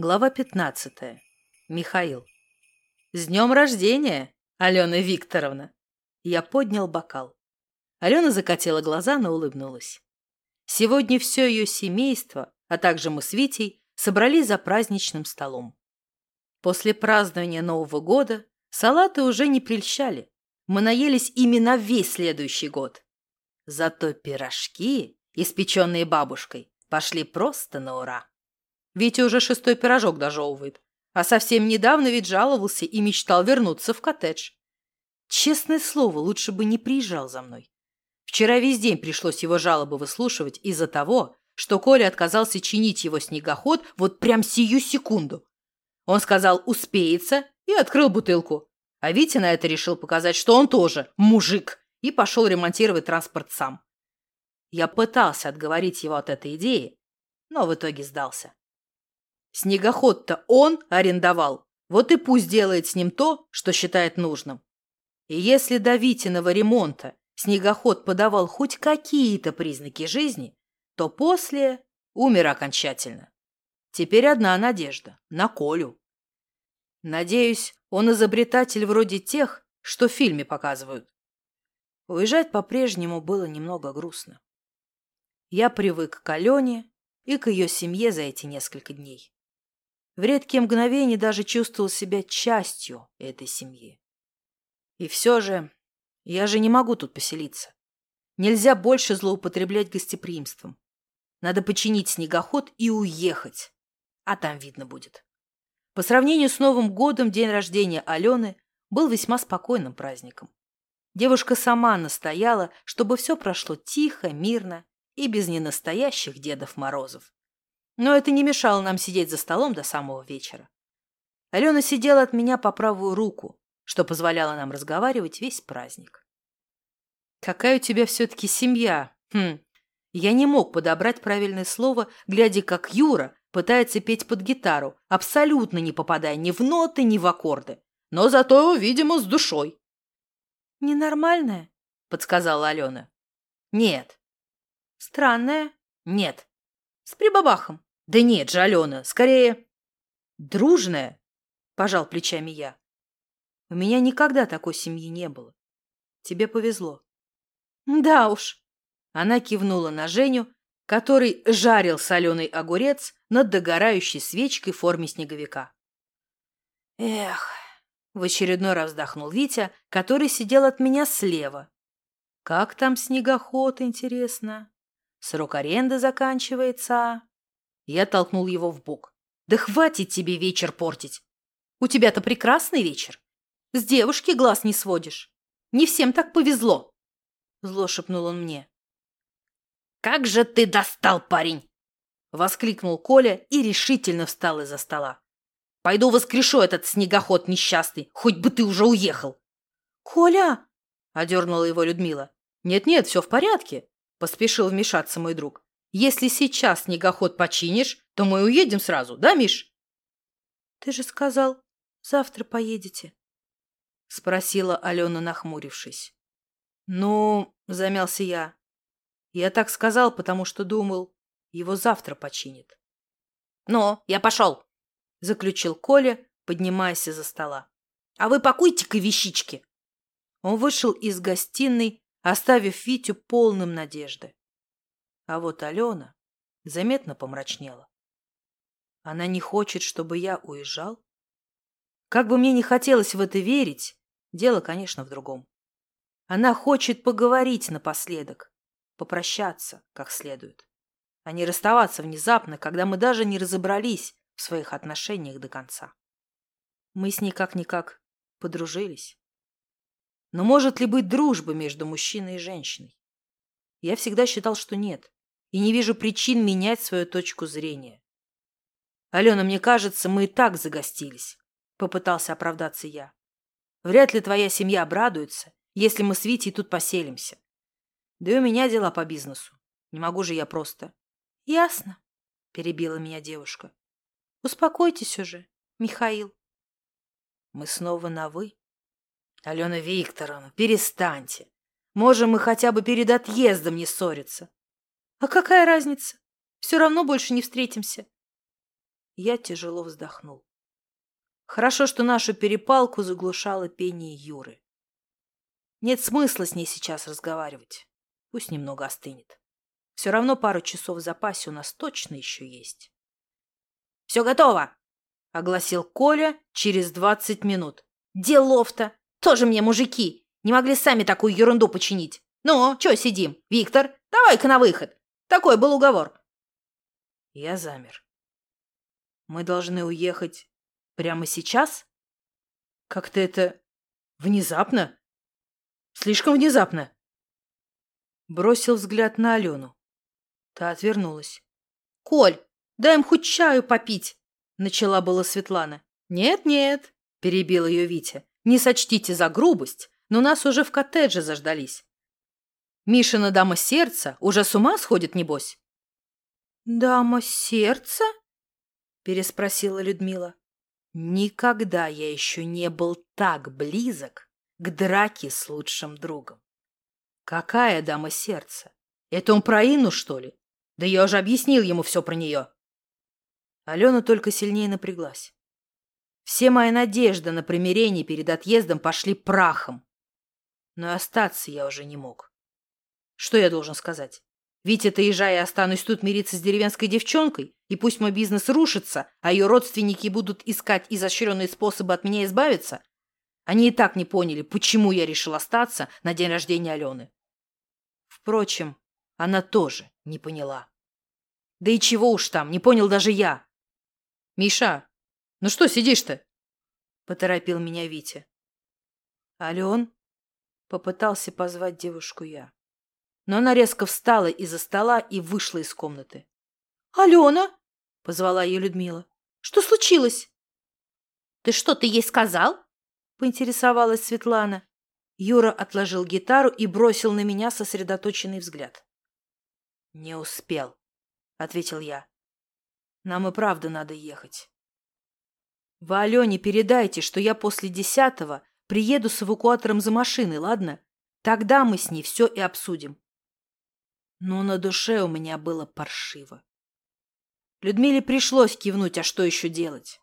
Глава 15. Михаил. «С днем рождения, Алена Викторовна!» Я поднял бокал. Алена закатила глаза, но улыбнулась. Сегодня все ее семейство, а также мы с Витей, собрались за праздничным столом. После празднования Нового года салаты уже не прельщали. Мы наелись именно весь следующий год. Зато пирожки, испеченные бабушкой, пошли просто на ура. Витя уже шестой пирожок дожевывает. А совсем недавно ведь жаловался и мечтал вернуться в коттедж. Честное слово, лучше бы не приезжал за мной. Вчера весь день пришлось его жалобы выслушивать из-за того, что Коля отказался чинить его снегоход вот прям сию секунду. Он сказал «успеется» и открыл бутылку. А Витя на это решил показать, что он тоже мужик, и пошел ремонтировать транспорт сам. Я пытался отговорить его от этой идеи, но в итоге сдался. Снегоход-то он арендовал. Вот и пусть делает с ним то, что считает нужным. И если до Витиного ремонта снегоход подавал хоть какие-то признаки жизни, то после умер окончательно. Теперь одна надежда – на Колю. Надеюсь, он изобретатель вроде тех, что в фильме показывают. Уезжать по-прежнему было немного грустно. Я привык к Алене и к ее семье за эти несколько дней. В редкие мгновения даже чувствовал себя частью этой семьи. И все же, я же не могу тут поселиться. Нельзя больше злоупотреблять гостеприимством. Надо починить снегоход и уехать. А там видно будет. По сравнению с Новым годом, день рождения Алены был весьма спокойным праздником. Девушка сама настояла, чтобы все прошло тихо, мирно и без ненастоящих Дедов Морозов. Но это не мешало нам сидеть за столом до самого вечера. Алена сидела от меня по правую руку, что позволяло нам разговаривать весь праздник. «Какая у тебя все-таки семья?» Хм. Я не мог подобрать правильное слово, глядя, как Юра пытается петь под гитару, абсолютно не попадая ни в ноты, ни в аккорды. Но зато, видимо, с душой. «Ненормальная?» — подсказала Алена. «Нет». «Странная?» «Нет». «С прибабахом?» Да нет же, Алена, скорее... Дружная, пожал плечами я. У меня никогда такой семьи не было. Тебе повезло. Да уж. Она кивнула на Женю, который жарил соленый огурец над догорающей свечкой в форме снеговика. Эх, в очередной раз вздохнул Витя, который сидел от меня слева. Как там снегоход, интересно? Срок аренды заканчивается. Я толкнул его в бок. «Да хватит тебе вечер портить! У тебя-то прекрасный вечер. С девушки глаз не сводишь. Не всем так повезло!» Зло шепнул он мне. «Как же ты достал, парень!» Воскликнул Коля и решительно встал из-за стола. «Пойду воскрешу этот снегоход несчастный, хоть бы ты уже уехал!» «Коля!» — одернула его Людмила. «Нет-нет, все в порядке», — поспешил вмешаться мой друг. Если сейчас снегоход починишь, то мы уедем сразу, да, Миш? Ты же сказал, завтра поедете. Спросила Алена, нахмурившись. Ну, замялся я. Я так сказал, потому что думал, его завтра починит. Но я пошел, заключил Коля, поднимаясь из-за стола. А вы пакуйте-ка вещички. Он вышел из гостиной, оставив Витю полным надежды. А вот Алена заметно помрачнела. Она не хочет, чтобы я уезжал? Как бы мне не хотелось в это верить, дело, конечно, в другом. Она хочет поговорить напоследок, попрощаться как следует, а не расставаться внезапно, когда мы даже не разобрались в своих отношениях до конца. Мы с ней как-никак подружились. Но может ли быть дружба между мужчиной и женщиной? Я всегда считал, что нет и не вижу причин менять свою точку зрения. «Алена, мне кажется, мы и так загостились», — попытался оправдаться я. «Вряд ли твоя семья обрадуется, если мы с Витей тут поселимся. Да и у меня дела по бизнесу. Не могу же я просто...» «Ясно», — перебила меня девушка. «Успокойтесь уже, Михаил». «Мы снова на «вы»?» «Алена Викторовна, перестаньте. Можем мы хотя бы перед отъездом не ссориться. А какая разница? Все равно больше не встретимся. Я тяжело вздохнул. Хорошо, что нашу перепалку заглушало пение Юры. Нет смысла с ней сейчас разговаривать. Пусть немного остынет. Все равно пару часов в запасе у нас точно еще есть. «Все готово!» — огласил Коля через двадцать минут. «Делов-то! Тоже мне мужики! Не могли сами такую ерунду починить! Ну, что сидим? Виктор, давай-ка на выход! Такой был уговор!» Я замер. «Мы должны уехать прямо сейчас? Как-то это внезапно?» Слишком внезапно. Бросил взгляд на Алену. Та отвернулась. «Коль, дай им хоть чаю попить!» Начала была Светлана. «Нет-нет», — перебил ее Витя. «Не сочтите за грубость, но нас уже в коттедже заждались. Мишина дама сердца уже с ума сходит, небось?» «Дама сердца?» — переспросила Людмила. «Никогда я еще не был так близок к драке с лучшим другом. Какая дама сердца? Это он про Инну, что ли? Да я уже объяснил ему все про нее. Алена только сильнее напряглась. Все мои надежды на примирение перед отъездом пошли прахом. Но остаться я уже не мог. Что я должен сказать? Витя, ты езжай, я останусь тут мириться с деревенской девчонкой, и пусть мой бизнес рушится, а ее родственники будут искать изощренные способы от меня избавиться, они и так не поняли, почему я решил остаться на день рождения Алены. Впрочем, она тоже не поняла. Да и чего уж там, не понял даже я. «Миша, ну что сидишь-то?» — поторопил меня Витя. «Ален?» — попытался позвать девушку я. Но она резко встала из-за стола и вышла из комнаты. «Алена!» — позвала ее Людмила. «Что случилось?» «Ты что-то ей сказал?» поинтересовалась Светлана. Юра отложил гитару и бросил на меня сосредоточенный взгляд. «Не успел», — ответил я. «Нам и правда надо ехать. Вы Алене передайте, что я после десятого приеду с эвакуатором за машиной, ладно? Тогда мы с ней все и обсудим». Но на душе у меня было паршиво. Людмиле пришлось кивнуть, а что еще делать?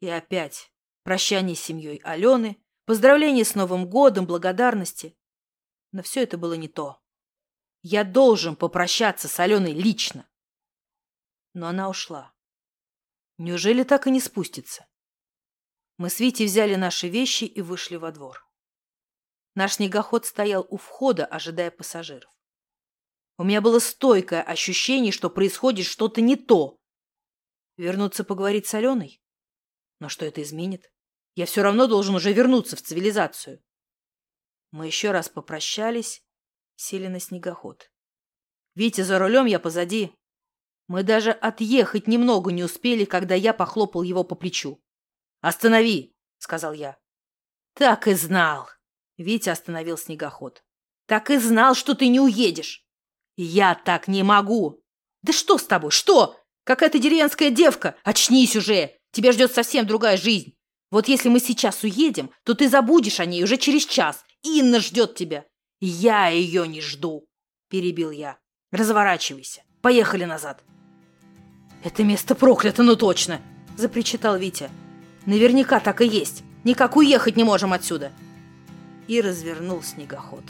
И опять прощание с семьей Алены, поздравления с Новым годом, благодарности. Но все это было не то. Я должен попрощаться с Аленой лично. Но она ушла. Неужели так и не спустится? Мы с Витей взяли наши вещи и вышли во двор. Наш снегоход стоял у входа, ожидая пассажиров. У меня было стойкое ощущение, что происходит что-то не то. Вернуться поговорить с Аленой? Но что это изменит? Я все равно должен уже вернуться в цивилизацию. Мы еще раз попрощались, сели на снегоход. Витя за рулем, я позади. Мы даже отъехать немного не успели, когда я похлопал его по плечу. «Останови!» — сказал я. «Так и знал!» — Витя остановил снегоход. «Так и знал, что ты не уедешь!» «Я так не могу!» «Да что с тобой? Что? Какая-то деревенская девка! Очнись уже! Тебя ждет совсем другая жизнь. Вот если мы сейчас уедем, то ты забудешь о ней уже через час. Инна ждет тебя. Я ее не жду, перебил я. Разворачивайся. Поехали назад. Это место проклято, ну точно, запричитал Витя. Наверняка так и есть. Никак уехать не можем отсюда. И развернул снегоход.